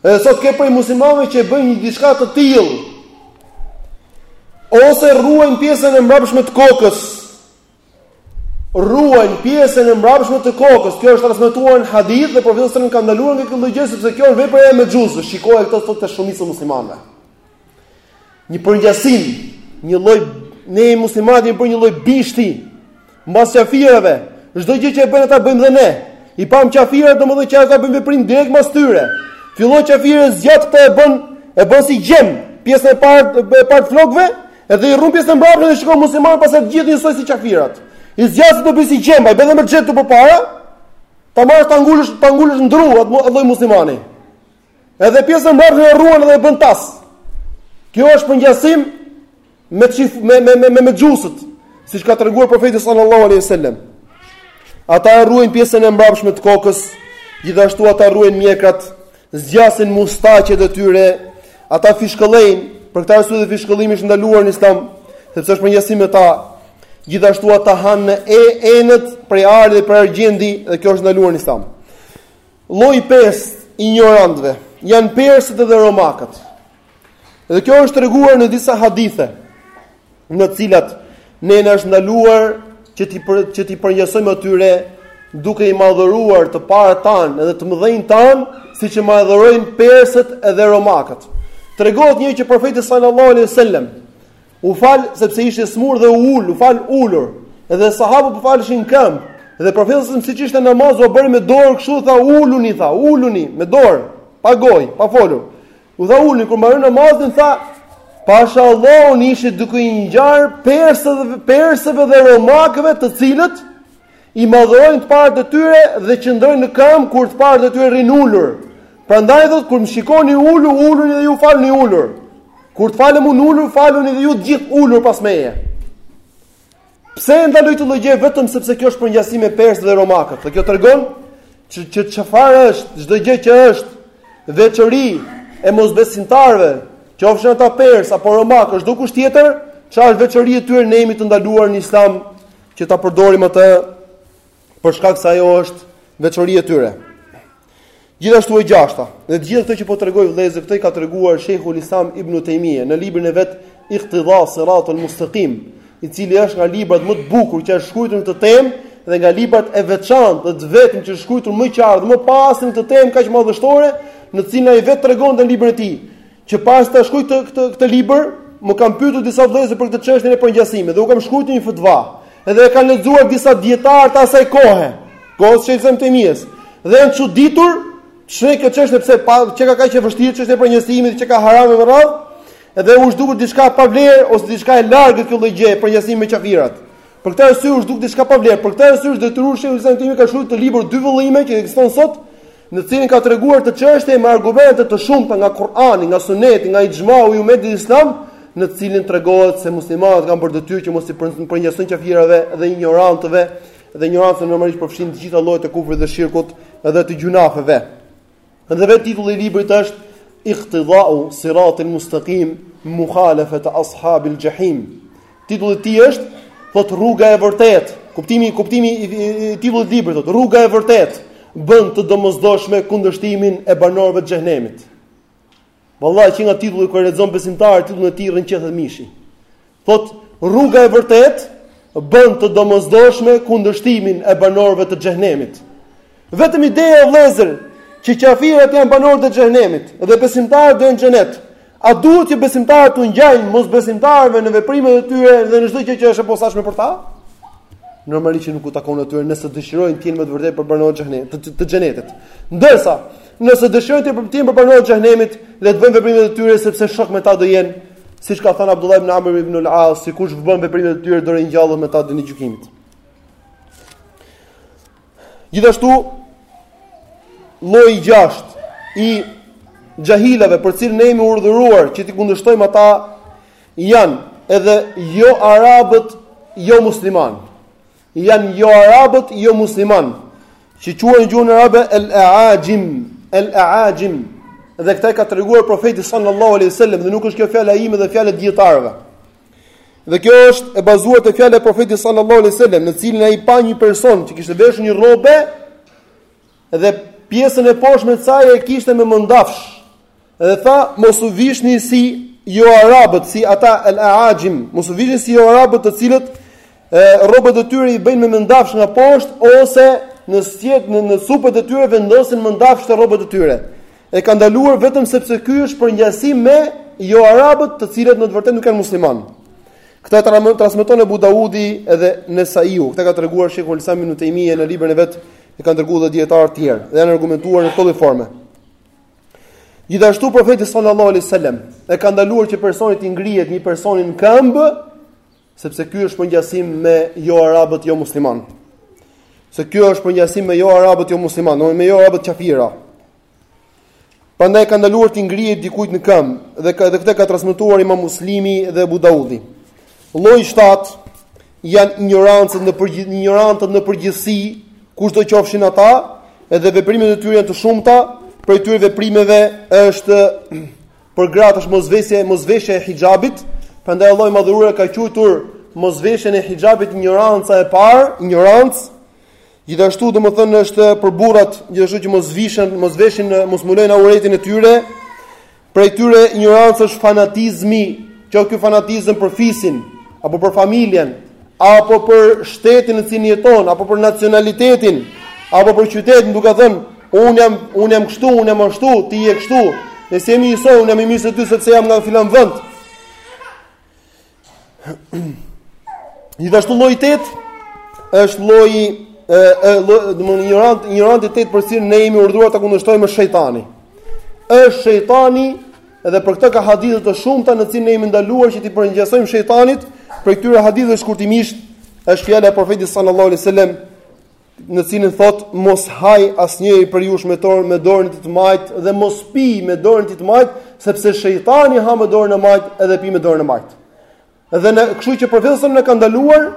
Dhe sot ke prej muslimanëve që e bëjnë një diçka të tillë, ose rruajnë pjesën e mbrapshme të kokës, rruajnë pjesën e mbrapshme të kokës. Kjo është transmetuar në hadith dhe profeti sallallahu alajhi wasallam ka ndaluar nga kjo gjë sepse kjo është vepër e mexhusëve. Shikojë këtë thotë te shumica e muslimanëve. Një përngjasim, një lloj ne muslimanët jemi bërë një lloj bishti mbas kafirëve. Çdo gjë që e bëjnë ata bëjmë dhe ne. I pam kafirët domethënë që ta bëjmë veprim direkt mbas tyre. Fillon kafiri zgjat këtë e bën e bën si gjemb, pjesën e parë të flokëve Edhe i rruan pjesën e mbrapshme dhe shikon muslimanët pas të gjithë njësoj si qafirat. I zgjasin, i bëjnë si gjemba, bëhet me xhel këtu përpara. Ta marrësh ta ngulësh, ta ngulësh në dru atë lloj muslimani. Edhe pjesën e mbrapshme e rruan dhe e bën tas. Kjo është përngjasim me çif, me me me me, mexhusët, siç ka treguar profeti sallallahu alaihi wasallam. Ata e rruajnë pjesën e mbrapshme të kokës, gjithashtu ata rruajnë mjekrat, zgjasin mustaqet e tyre, ata fishkëllejnë, për këtë arsye dhe fishkëllimi është ndaluar në Islam, sepse është përngjasim me ta. Gjithashtu ata hanë në enët prej ari dhe prej argjendi dhe kjo është ndaluar në Islam. Lloji 5 i injorantëve janë persët dhe romakët. Dhe kjo është treguar në disa hadithe. në të cilat ne na është ndaluar që t'i që t'i përngjasojmë atyre duke i madhëruar të parët tanë edhe të mëdhenjtë tanë siç i madhërojnë persët edhe romakët tregohet një herë që profeti sallallahu alaihi wasallam u fal sepse ishte smur dhe u ul u fal ulur edhe sahabët po faleshin n'këmbë Dhe profeti sa siç ishte në namaz u bëri me dorë kështu tha uluni tha uluni me dorë pa gojë pa folur. U tha uluni kur mbaroi namazin tha Pasha Allahun ishit duke i ngjarë persëve, persëve dhe romakëve të cilët i madhërojnë të parët e tyre dhe qëndrojnë në kam kur të parët e tyre rrinë ulur. Prandaj thotë kur më shikoni ulur, uluni dhe ju faluni ulur. Kur të falem unë ulur, faluni dhe ju të gjithë ulur pas meje. Pse e ndaloi këtë gjë vetëm sepse kjo është përngjasim me persët dhe romakët. Dhe kjo tregon që që çfarë është çdo gjë që është veçori e mosbesimtarëve, qofshin ata persë apo romakë, është dokush tjetër, çfarë është veçori e tyre ne jemi të ndaluar në Islam që ta përdorim atë për shkak se ajo është veçori e tyre. Gjithashtu e gjashta, dhe të gjitha këto që po tregoj vëllezër, këto i ka treguar Sheikhul Islam Ibn Taymiyah në librin e vet Iqtida Sirat al-Mustaqim, i cili është nga librat më të bukur që është shkrujtur në këtë temë dhe nga librat e veçantë dhe të vetëm që është shkrujtur më qartë, më pasur në këtë temë kaq madhështore, në të cilin ai vetë tregon në librin e tij. Që para se ta shkruaj këtë këtë këtë libër, më kanë pyetur disa vëllezër për këtë çështje të përngjasimit dhe u kam shkruar një fatva. Edhe e kanë lexuar disa dietarë të asaj kohe, kohës së Ibn Taymijes. Dhe janë çuditur se kjo çështje pse, pa çka ka qenë vështirë çështja e përngjasimit, çka haram me radhë, edhe u është dukur diçka pa vlerë ose diçka e largët kjo lloj gjë për përngjasim me qafirat. Për këtë arsye u është dukur diçka pa vlerë. Për këtë arsye është detyruar Shehu Ibn Taymije ka shkruar këtë libër dy vëllime që ekziston sot, në të cilin ka treguar këtë çështje me argumente të shumta nga Kur'ani, nga Suneti, nga Ixhmau i umetit islam, në të cilin tregohet se muslimanët kanë për detyrë që mos i përngjasojnë qafirave dhe injorantëve, dhe injoranca normalisht përfshin të gjitha llojet e kufrit dhe shirkut dhe të gjunafeve. Dhe vetë titulli i librit është Iqtidau siratil mustaqim mukhalafat ashabil jahim. Titulli i tij është thotë rruga e vërtetë. Kuptimi kuptimi i titullit të librit thotë rruga e vërtetë bën të domosdoshme kundërshtimin e banorëve të xhenemit. Vallahi që nga titulli kur e lexon besimtari titullin e tij rrënqethet mishi. Thot rruga e vërtetë bën të domosdoshme kundërshtimin e banorëve të xhenemit. Vetëm ideja o vëllezër që qafirat janë banorë të xhenemit dhe besimtarët do jenë në xhenet. A duhet që besimtarët t'u ngjajnë mosbesimtarëve në veprimet e tyre dhe në çdo gjë që është e posaçme për ta? Normalisht që nuk u takon atyre nëse dëshirojnë të jenë me të vërtetë prej banorëve të xhenemit, të, të xhenetit. Ndërsa, nëse dëshirojnë të jenë prej banorëve të xhenemit, le të bëjnë veprimet e tyre sepse tok me ta do jenë, siç ka thënë Abdullah ibn Amr ibn al-As, se kush bën veprimet e tyre do ringjallën me ta ditën e gjykimit. Gjithashtu lloji i gjashtë i xahilëve për të cilin ne jemi urdhëruar që t'i kundërshtojmë ata janë edhe jo arabët, jo musliman. Janë jo arabët, jo musliman. Që quhen në gjuhën arabe el-aajim, el-aajim. Dhe këtë ka treguar profeti sallallahu alaihi wasallam dhe nuk është kjo fjala ime dhe fjala e dietarëve. Dhe kjo është e bazuar te fjala e Profetit sallallahu alaihi wasallam, në cilin ai pa një person që kishte veshur një rrobe dhe pjesën e poshtme të saj e kishte me mëndafsh. Dhe tha, mos u vishni si jo arabët, si ata el-aajim, mos u vishni si jo arabët të cilët rrobët e tyre i bëjnë me mëndafsh nga poshtë ose në sjet në në supet e tyre vendosin mëndafsh te rrobët e tyre. E ka ndaluar vetëm sepse ky është përngjasim me jo arabët, të cilët në të vërtetë nuk janë muslimanë. Këtë e transmeton Abu Daudi edhe Nesaiu. Këtë e ka treguar Shejhul Islam Ibn Taymije në librin e vet, e kanë treguar edhe dietarë të tjerë dhe janë argumentuar në këtë formë. Gjithashtu profeti sallallahu alaihi wasallam e ka ndaluar që personi t'i ngrihet një personi në këmbë sepse ky është përngjasim me jo arabët, jo musliman. Se ky është përngjasim me jo arabët, jo musliman, domethënë me jo arabët qafira. Prandaj ka ndaluar të ngrihej dikujt në këmbë dhe edhe këtë ka transmetuar Imam Muslimi dhe Abu Daudi. Lloji i 7 janë injorantët në përgjithë injorantët në përgjithësi, kushdo qofshin ata, edhe veprimet e tyre janë të shumta, prej tyre veprimeve është për gratë është mosveshja mosveshja e hixhabit, prandaj Allahu i madhëruar ka quajtur mosveshjen e hixhabit injoranca e parë, injorancë. Gjithashtu domethënë është për burrat, gjithashtu që mos vishen, mos veshin, mos mulojnë auretin e tyre. Prej tyre injorancë është fanatizmi, qoftë ky fanatizëm për fisin apo për familjen, apo për shtetin në cilin jeton, apo për nacionalitetin, apo për qytetin, duke thënë, unë jam, unë jam kështu, unë jam ashtu, ti je kështu, ne s'jemi njësoj, unë jam i mirë se ty, sepse jam nga filan vend. Gjithashtu lloji i tetë, është lloji, domethënë injoranti, injoranti i tetë për të cilin, ne jemi urdhëruar ta kundërshtojmë është shejtani. është shëjtani, Edhe për këtë ka hadithe të shumta në të cilën ne jemi ndaluar që t'i përngjasojmë shejtanit, prej këtyre haditheve shkurtimisht është fjala e profetit sallallahu alaihi wasallam në cilin thotë mos hajë asnjëri prej jush me dorë me dorën e tij të majtë dhe mos pijë me dorën e tij të majtë sepse shejtani ha me dorën e majtë edhe pi me dorën e majtë. Dhe kështu që profeti sallallahu na ka ndaluar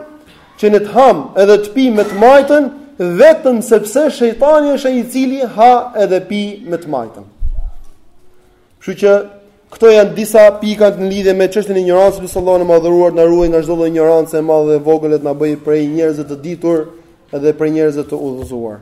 që ne të hamë edhe të pimë me të majtën vetëm sepse shejtani është ai i cili ha edhe pi me të majtën. Kështu që këto janë disa pika në lidhje me çështjen e injorancës, lus Allahun e madhëruar të na ruajë nga çdo lloj injorance e madhe dhe e vogël të na bëjë prej njerëzve të ditur edhe prej njerëzve të udhëzuar.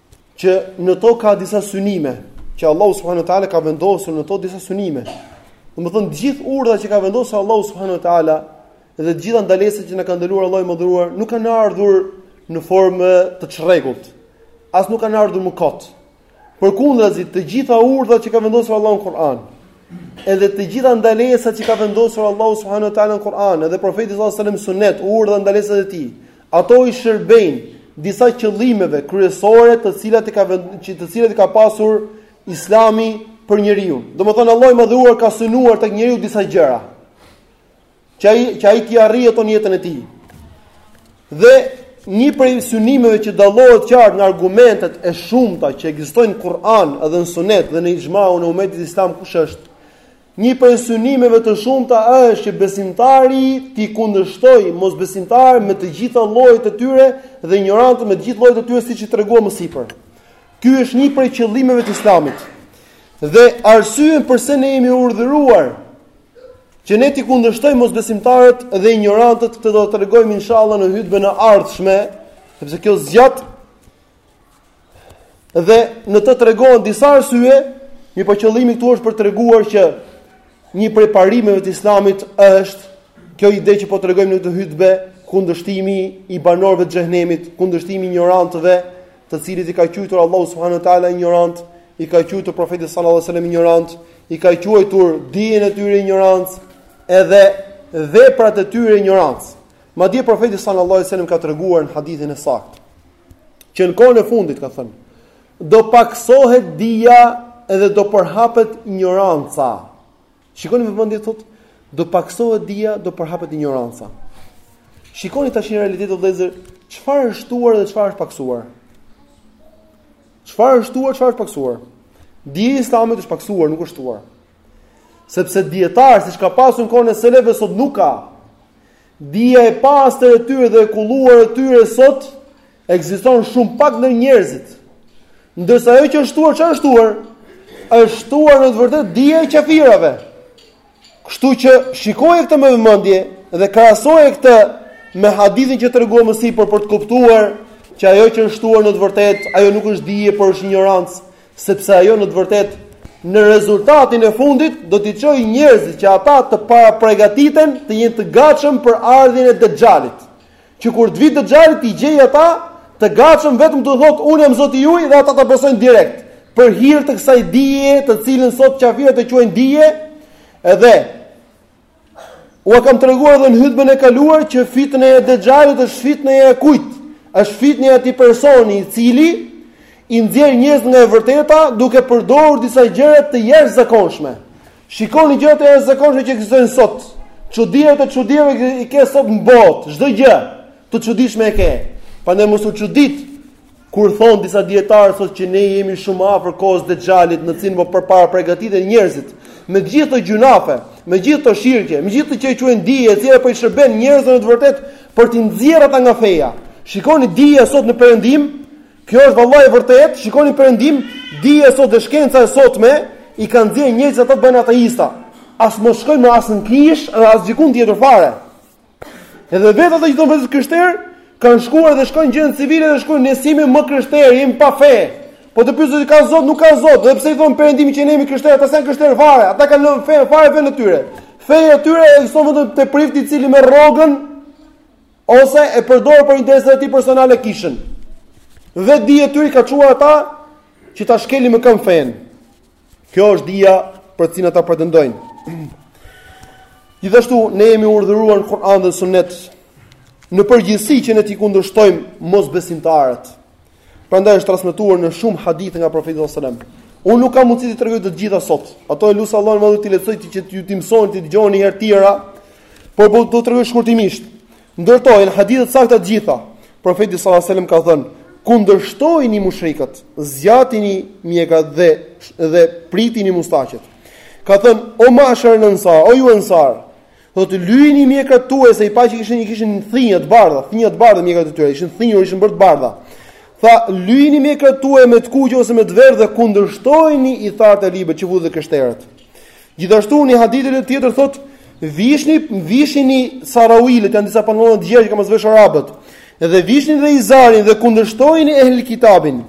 që në to ka disa synime, që Allahu subhanahu wa taala ka vendosur në to disa synime. Domethënë të gjithë urdhrat që ka vendosur Allahu subhanahu wa taala dhe të gjitha ndalesat që na ka ndaluar Allahu i madhëruar nuk kanë ardhur në formë të çrregullt. As nuk kanë ardhur më kot. Përkundrazi të gjithë urdhrat që ka vendosur Allahu në Kur'an, edhe të gjitha ndalesat që ka vendosur Allahu subhanahu wa taala në Kur'an, edhe profeti sallallahu alajhi wasallam në sunet, urdhrat ndalesat e tij, Ato i shërbejnë disa qëllimeve kryesore të cilat i ka të cilat i ka pasur Islami për njeriun. Domethënë Allahu i Madhëruar ka synuar tek njeriu disa gjëra. Që ai që ai t'i arrijë ato në jetën e tij. Dhe një prej synimeve që dallohet qartë nga argumentet e shumta që ekzistojnë në Kur'an dhe në Sunet dhe në ixhmaun e umetit islam kush është Një prej synimeve të shumta është që besimtari t'i kundërshtojë mosbesimtarët me të gjitha llojet e tyre dhe injorantët me të gjithë llojet e tyre siç i treguam më sipër. Ky është një prej qëllimeve të Islamit. Dhe arsyen përse ne jemi urdhëruar që ne t'i kundërshtojmë mosbesimtarët dhe injorantët, këtë do të tregojmë inshallah në hutbën e ardhshme, sepse kjo zgjat Dhe në të tregohen disa arsye, mirëpo qëllimi këtu është për treguar që një prej parimeve të Islamit është kjo ide që po tregojmë në këtë hutbe, kundërshtimi i banorëve të xhehenemit, kundërshtimi i injorantëve, të cilët i ka quajtur Allahu subhanahu wa taala injorant, i ka quajtur profeti sallallahu alajhi wasallam injorant, i ka quajtur dijen e tyre injorancë, edhe veprat e tyre injorancë. Madje profeti sallallahu alajhi wasallam ka treguar në hadithin e saktë që në kohën e fundit ka thënë, do pakësohet dija edhe do përhapet injoranca. Shikoni me vëmendje thotë, do pakësohet dija, do përhapet injoranca. Shikoni tash në realitet vëllezër, çfarë është shtuar dhe çfarë është pakësuar? Çfarë është shtuar, çfarë është pakësuar? Dija e islamit është pakësuar, nuk është shtuar. Sepse dijetarë, siç ka pasu në kohën e selefëve, sot nuk ka. Dija e pastër e tyre dhe e kulluar e tyre sot ekziston shumë pak ndër njerëzit. Ndërsa ajo që është shtuar, çfarë është shtuar? Është shtuar në të vërtetë dija e qafirave. Kështu që shikoje këtë me vëmendje dhe krahasoje këtë me hadithin që treguam më sipër për të kuptuar që ajo që është shtuar në të vërtetë, ajo nuk është dije, por është injorancë Sepse ajo në të vërtetë në rezultatin e fundit do t'i çojë njerëzit që ata të parapërgatiten, të jenë të gatshëm për ardhjen e Dexhalit. Që kur të vijë Dexhali t'i gjejë ata të gatshëm vetëm t'u thotë unë jam Zoti juaj dhe ata ta besojnë direkt për hir të kësaj dije të cilën sot qafirët e quajnë dije, edhe Ua kam treguar edhe në hutbën e kaluar që fitneja e Dexhalit është fitneja e kujt? Është fitneja e atij personi i cili i nxjerr njerëzit nga e vërteta duke përdorur disa gjëra të jashtëzakonshme. Shikoni gjërat e jashtëzakonshme që ekzistojnë sot. Çudira të çudirave i ke sot në botë, çdo gjë të çuditshme e ke. Prandaj mos u çudit Kur thonë disa dijetarë sot që ne jemi shumë afër kohës së dexhalit, në të cilën po parapërgatiten njerëzit. Me gjithë këto gjynahe, me gjithë këto shirqe, me gjithë këtë që e quajnë dije, e cila po i shërben njerëzve në të vërtetë për t'i nxjerrë ata nga feja. Shikoni dija sot në perëndim, kjo është vallahi e vërtetë, shikoni perëndim, dija sot dhe shkenca e sotme i kanë nxjerrë njerëzit i kanë bërë ateista. As mos shkojnë më as në kishë dhe as gjikun tjetër fare. Edhe vetë ata që thonë vetes krishterë kanë shkuar dhe shkojnë gjenë civile dhe shkojnë ne s'jemi më krishterë, jemi pa fe. Po të pyesë se ka Zot, nuk ka Zot, dhe pse i thon perëndimi që ne jemi krishterë, ata s'janë krishterë fare, ata kanë lënë fenë, fare fenë e tyre. Feja e tyre është vetëm te prifti i cili me rrogën ose e përdor për interesat e tij personale kishën. Dhe dija e tyre i ka çuar ata që ta shkelin me këmbë fenë. Kjo është dija për cilën ata pretendojnë. Gjithashtu ne jemi urdhëruar në Kur'an dhe Sunet në përgjithësi që ne t'i kundërshtojmë mosbesimtarët. Prandaj është transmetuar në shumë hadithe nga profeti sallallahu alajhi wasallam. Unë nuk kam mundësi t'i tregoj të gjitha sot. Ato e lus Allahun t'ju lehtësojë që ju t'i mësoni t'i dëgjoni herë tjera, por po do të tregoj shkurtimisht. Ndër to janë hadithe të sakta të gjitha. Profeti sallallahu alajhi wasallam ka thënë: "Kundërshtojini mushrikët, zgjatini mjekrat dhe dhe pritini mustaqet." Ka thënë: "O mashar ansar, o ju ansar, thotë lyeni mjekrat tuaj se i pa që kishin i kishin thinjë të bardha, thinjë të bardha mjekrat e tyre, ishin thinjur, ishin bërë të bardha." Tha, "Lyeni mjekrat tuaj me të kuqe ose me të verdhë dhe kundërshtojini ithtarët e librit çifutët e krishterët." Gjithashtu në hadithin tjetër thotë Vishni, vishini sarauilet, janë disa pantallona të gjerë që kanë veshur arabët. Dhe vishni dhe izarin dhe kundërshtojini ehli kitabin.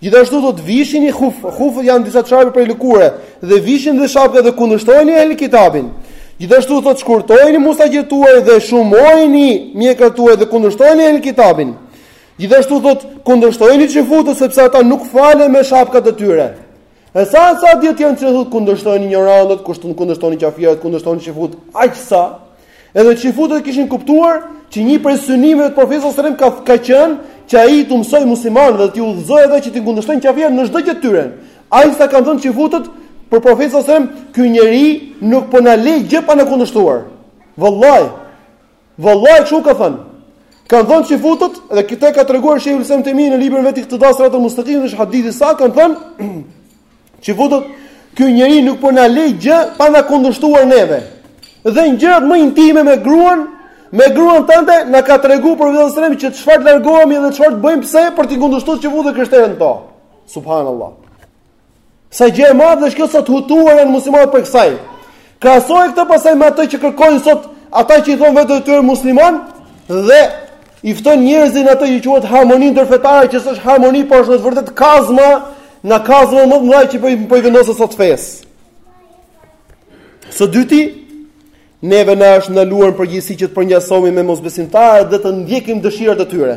Gjithashtu thotë vishini khufet, khufet janë disa çorape prej lëkure dhe vishni dhe shapkat dhe kundërshtojini ehli kitabin. Gjithashtu thotë shkurtojini mustaqet tuaj dhe shumojini mjekrat tuaj dhe kundërshtojini ehli kitabin. Gjithashtu thotë kundërshtojini çifutët sepse ata nuk falen me shapkat e tyre. E sa e sa hadithe të tjera janë që thotë kundërshtojini injorantët, kushton kundërshtojini qafirët, kundërshtojini çifutët, aq sa edhe çifutët kishin kuptuar që një prej synimeve të profetit sallallahu alajhi wasallam ka ka qenë që ai t'u mësojë muslimanëve dhe t'i udhëzojë ata që t'i kundërshtojnë qafirët në çdo gjë të tyre. Aq sa kanë thënë çifutët për profetin sallallahu alajhi wasallam, ky njeri nuk po na le gjë pa na kundërshtuar. Vallahi, Vallahi kështu kanë thënë. Kanë thënë çifutët dhe këtë e ka treguar Shejhul Islam Tejmije në librin e vet Iktida sirat el mustaqim dhe hadithi i saktë kanë thënë çifutët ky njeri nuk po na le gjë pa na kundërshtuar neve. Dhe në gjërat më intime me gruan, me gruan tënde na ka treguar profeti alejhi selam që nga çfarë të largohemi dhe çfarë të bëjmë pse për t'i kundërshtuar çifutët e krishterët në to. Subhanallahu. Sa gjë e madhe është kjo sa të hutuar janë muslimanët prej kësaj. Krahasoje këtë pastaj me atë që kërkojnë sot ata që i thonë vetes së tyre muslimanë dhe i ftojnë njerëzit në atë që quhet harmoni ndërfetare, që s'është harmoni, por është në të vërtetë kazma, nga kazmat më të mëdha që po i po vendoset sot fesë. Së dyti, neve na është ndaluar në përgjithësi që të përngjasojmë me mosbesimtarët dhe të ndjekim dëshirat e tyre.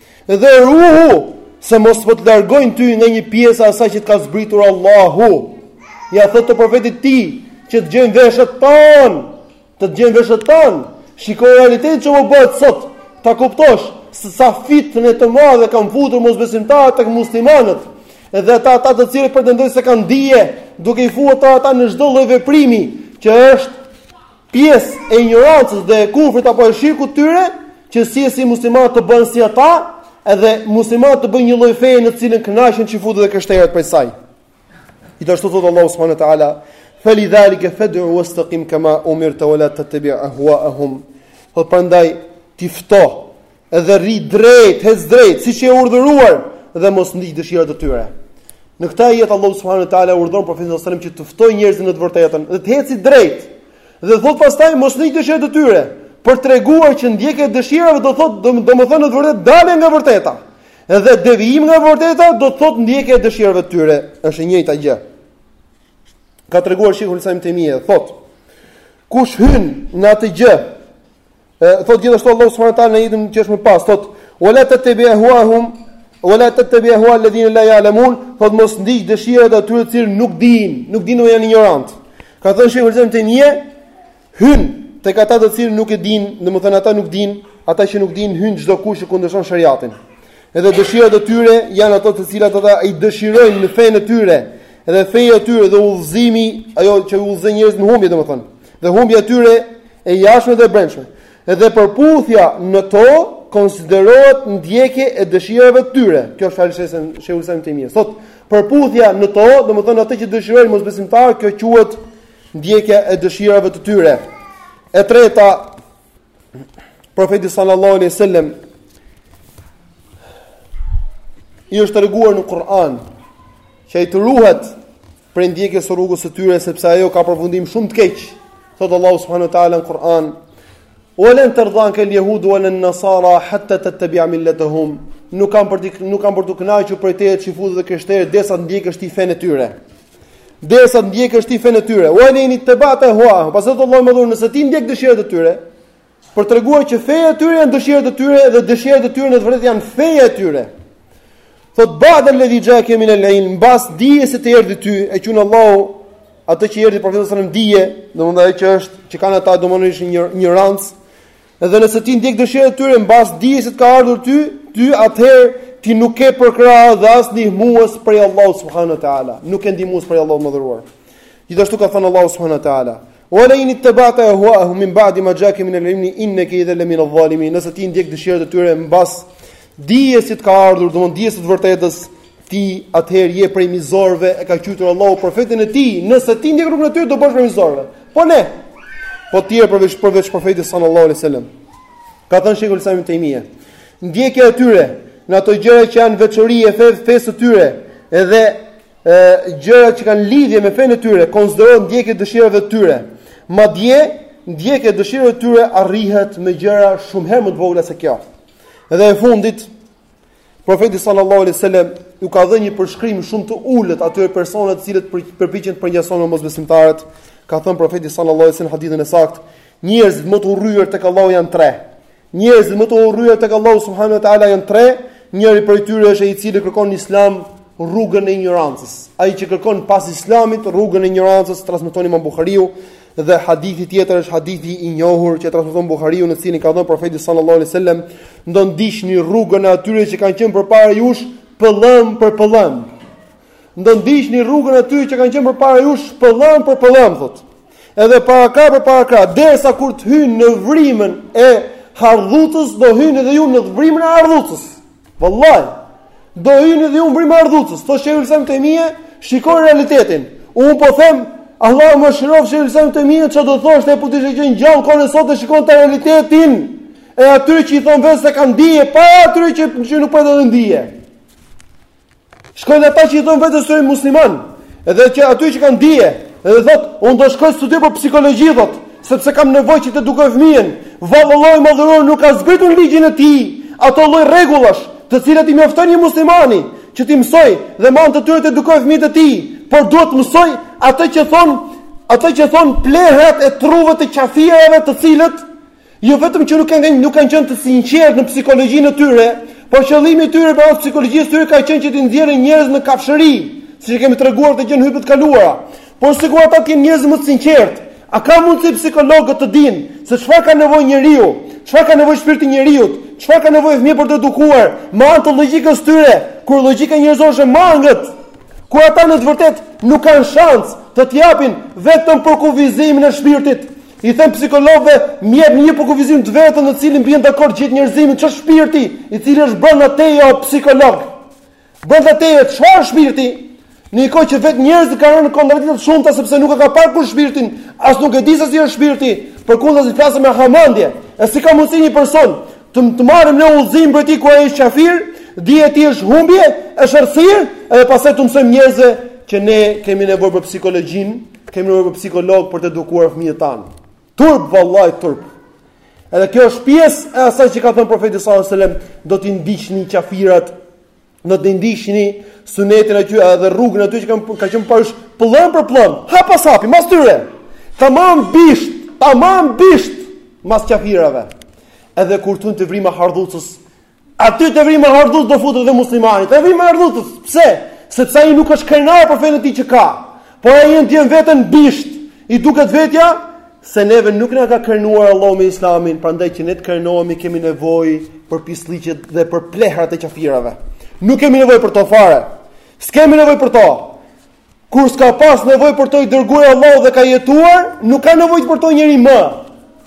Dhe ruhu se mos po të largojnë ty nga një pjesë asaj që të ka zbritur Allahu. Ia thotë profetit tij, që të dëgjojnë veshët tanë, të dëgjojnë veshët tanë, shiko realitetin që po bëhet sot, ta kuptosh, se sa fitne të madhe kanë futur mosbesimtarët tek muslimanët, edhe ata ata të cilët pretendojnë se kanë dije, duke i ftuar ata në çdo lloj veprimi, që është pjesë e injorancës dhe e kufrit apo e shirkut të tyre, që si e si muslimanët të bëhen si ata, edhe muslimanët të bëjnë një lloj feje në të cilën kënaqen çifutët dhe krishterët prej saj. Gjithashtu thotë Allahu subhanahu wa taala, "Falidhalika fad'u wastaqim kama umirta wa la tattabi' ahwa'ahum." Po prandaj ti fto Edhe rri drejt, ec drejt, siç je urdhëruar dhe mos ndiq dëshirat e tyre. Në këtë ajet Allahu subhanahu wa taala urdhëron profetin sallallahu alajhi wasallam që të ftojë njerëzit në të vërtetën dhe të ecë drejt. Dhe thot pastaj mos ndiq dëshirat e tyre, për treguar që ndjekja e dëshirave do thot domethënë në të vërtetë dalja nga vërteta. Edhe devijim nga vërteta do të thotë ndjekja e dëshirave të tyre, është e njëjta gjë. Ka treguar Sheikhul Islam Ibn Tejmije, thotë: Kush hyn në atë gjë Thotë gjithashtu Allahu subhanahu wa taala në ajetin që është më pas, thotë: "Wala tattabi'uhum wala tattabi'u alladhina la ya'lamun", thotë mos ndiq dëshirat e atyre të cilët nuk dinë, nuk dinë janë injorant. Ka thënë Sheikhul Islam Ibn Tejmije hyn tek ata të cilët nuk e dinë, domethënë ata nuk dinë, ata që nuk dinë hyn çdokush që kundërshton shariatin. Edhe dëshirat e tyre janë ato të cilat ata i dëshirojnë në fenë e tyre, edhe feja e tyre dhe udhëzimi, ajo që udhëzon njerëz në humbje domethënë. Dhe humbja e tyre e jashtme dhe e brendshme. Edhe përputhja në to konsiderohet ndjekje e dëshirave të tyre. Kjo është fjala e Shejhul Islam Ibn Tejmije. Thot përputhja në to, domethënë atë që dëshirojnë mosbesimtarët, kjo quhet ndjekja e dëshirave të tyre. E treta, profeti sallallahu alaihi wasallam i është treguar në Kur'an që ai të ruhet prej ndjekjes së rrugës së tyre sepse ajo ka përfundim shumë të keq. Thot Allahu subhanahu wa taala në Kur'an: "Wa lan tardha anka al-yahud wa lan nasara hatta tattabi'a millatahum." Nuk kanë për të nuk kanë për t'u kënaqur prej teje çifutët dhe krishterët derisa të ndjekësh ti fenë e tyre. Derisa të ndjekësh ti fenë e tyre. Wa la'in ittaba'ta ahwa. Pastaj Allahu i madhëruar nëse ti ndjek dëshirat e tyre, Për treguar që feja e tyre janë dëshirat e tyre dhe dëshirat e tyre në të vërtetë janë feja e tyre. Thot ba'd alladhi ja'aka min al-ilm, mbas dijes që të erdhi ty, e qun Allahu atë që i erdhi profetit sallallahu alajhi wasallam dije, domethënë ajo që është që kanë ata domosdoshmërisht një një ignorancë. Edhe nëse ti ndjek dëshirat e tyre mbas dijes që të ka ardhur ty, ty atëherë ti nuk ke përkrah dhe as ndihmues prej Allahut subhanahu wa taala. Nuk ke ndihmues prej Allahut madhëruar. Gjithashtu ka thënë Allahu subhanahu wa taala, Ue le in ittebate ehuaehum min badi ma xhaeke minel ilmi, inneke idhen le minedh-dhalimin, nëse ti ndjek dëshirët e tyre mbas dijes që të ka ardhur, domethënë dijes të vërtetës, ti atëherë je prej mizorve e ka quajtur Allahu profetin e tij, nëse ti ndjek rrugën e tyre, do bëhesh prej mizorve. Po ne, po tjerët përveç, përveç profetit sallallahu alaihi wasallam. Ka thënë Sheikhul Islam Ibn Tejmije. Ndjekja e tyre, në ato gjëra që janë veçori e fesë të tyre, edhe ë gjëra që kanë lidhje me fenë e tyre, konsiderohet ndjekje e dëshirave të tyre. Madje, ndjekja e dëshirave të tyre arrihet me gjëra shumë herë më të vogla se kjo. Dhe e fundit, profeti sallallahu alaihi wasallam u ka dhënë një përshkrim shumë të ulët atyre personave të cilët përpiqen të përngjasojnë me mosbesimtarët. Ka thënë profeti sallallahu alaihi wasallam hadithin e saktë, njerëzit më të urryer tek Allahu janë tre. Njerëzit më të urryer tek Allahu subhanahu wa taala janë tre, njëri prej tyre është ai i cili kërkon në Islam rrugën e injorancës. Ai që kërkon pas Islamit rrugën e injorancës, transmeton Imam Buhariu dhe hadithi tjetër është hadithi i njohur që transmeton Buhariu në cilin ka thënë profeti sallallahu alaihi wasallam, "Do ndiqni rrugën e atyre që kanë qenë përpara jush, pëllëm për pëllëm." Do ndiqni rrugën e atyre që kanë qenë përpara jush, pëllëm për pëllëm, thotë. Edhe parakrah për parakrah, derisa kur të hyjnë në vrimën e hardhucës, do hyni edhe ju në vrimën e hardhucës. Vallahi, do hyni edhe ju në vrimën e hardhucës. Thotë Sheikhul Islam Tejmije, shiko realitetin. Unë po them, Allahu mëshiroftë Sheikhul Islam Tejmije, çfarë do thoshte po të qe gjallë kur sot të shikonte realitetin e atyre që i thonë vetes se kanë dije, pa atyre që që nuk posedojnë dije. Shkojnë ata që i thonë vetes se janë muslimanë, edhe që aty që kanë dije, edhe thotë, unë do shkoj studioj për psikologji thotë, sepse kam nevojë që të edukoj fëmijën. Vallë Allahu i madhëruar nuk ka zbritur ligjin e tij, ato lloj rregullash, të cilat i mjafton një muslimani që t'i mësojë dhe me anë të tyre të edukojë fëmijët e tij, por duhet të mësojë atë që thonë, atë që thonë plehrat e truve të qafirave të cilët Jo vetëm që nuk kanë qenë nuk kanë qenë të sinqertë në psikologjinë e tyre, por qëllimi i tyre përmes psikologjisë së tyre ka qenë që t'i nxjerrin njerëzit në kafshëri, siç e kemi treguar këtë gjë në hutbe të kaluara. Por sikur ata të jenë njerëzit më të sinqertë, a ka mundësi psikologët të dinë se çfarë ka nevojë njeriu, çfarë ka nevojë shpirti i njeriu, çfarë ka nevojë fëmija për t'u edukuar, me anë të logjikës së tyre, kur logjika njerëzore është e mangët, kur ata në të vërtetë nuk kanë shans të të japin vetëm përkufizimin e shpirtit, I them psikologëve, më jep një përkufizim të vetëm në të cilin bien dakord gjithë njerëzimi, ç'është shpirti, i cili është brenda teje o psikolog. Brenda teje çfarë është shpirti? Në një kohë që vetë njerëzit kanë rënë në kontradikta të shumta sepse nuk e ka parë kurrë shpirtin, as nuk e di se si është shpirti, përkundazi flasim me hamendje. E si ka mundësi një person të marrim ne udhëzim prej tij kur ai është qafir, dija e tij është humbje, është errësirë, edhe pastaj t'u mësojmë njerëzve që ne kemi nevojë për psikologjinë, Kemi nevojë për psikolog për të edukuar fëmijët tanë. Turp vallahi turp. Edhe kjo është pjesë e asaj që ka thënë profeti sallallahu alajhi wasallam, do t'i ndiqni qafirat, do të ndiqni sunetin e tyre dhe rrugën e tyre që kanë qenë para jush pllëmb për pllëmb, hap pas hapi, mas tyre. Tamam bisht, tamam bisht mas qafirave. Edhe me u fut te vrima hardhucës, Aty te vrima hardhucës do futet dhe muslimani. Te vrima hardhucës. Pse? Sepse ai nuk është krenar për fenë e tij që ka. Po ai e ndjen veten bisht. I duket vetja se neve nuk na ka krenuar Allahu me Islamin, prandaj që ne të krenohemi kemi nevojë për pislliqet dhe për plehrat e qafirave. Nuk kemi nevojë për to fare. S'kemi nevojë për to. Kur s'ka pas nevojë për to i dërguari Allahut dhe ka jetuar, nuk ka nevojë për to njeri më.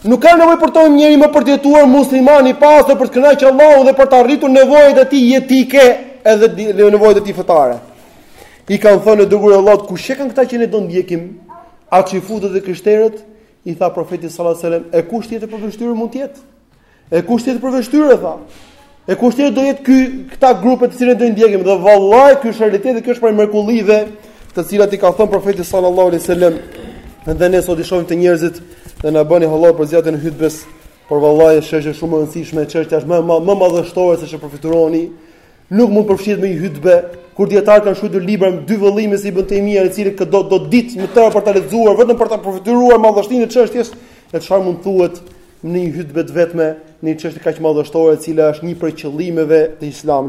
Nuk ka nevojë për to njeri më për të jetuar musliman i pastër për të kënaqur Allahun dhe për të arritur nevojat e tij jetike edhe nevojat e tij fetare. I kanë thënë o i dërguari Allahut kush janë këta që ne do ndjekim? A çifutët dhe krishterët? I tha profeti sallallahu alajhi wasallam, e kush tjetër përveç tyre mund të jetë? E kush tjetër përveç tyre tha? E kush tjetër do jetë ky këta grupe të cilët do i ndjekim dhe vallahi ky është realiteti kjo është prej mrekullive të cilat i ka thënë profeti sallallahu alaihi wasallam dhe ne sot i shohim te njerëzit dhe na bëni hallall për zgjatjen e hutbes por vallahi është çështje shumë e rëndësishme çështja është më më, më madhështore se ç'e përfytyroni nuk mund të përfshihet me një hutbe kur dietar kanë shkruar libra me dy vëllime si Ibn Taymija, i cili të do ditë të tëra për ta lexuar, vetëm për ta përfytyruar madhështinë e çështjes, e çfarë mund thuhet në një hutbe të vetme, në një çështje kaq madhështore e cila është një prej qëllimeve të Islamit.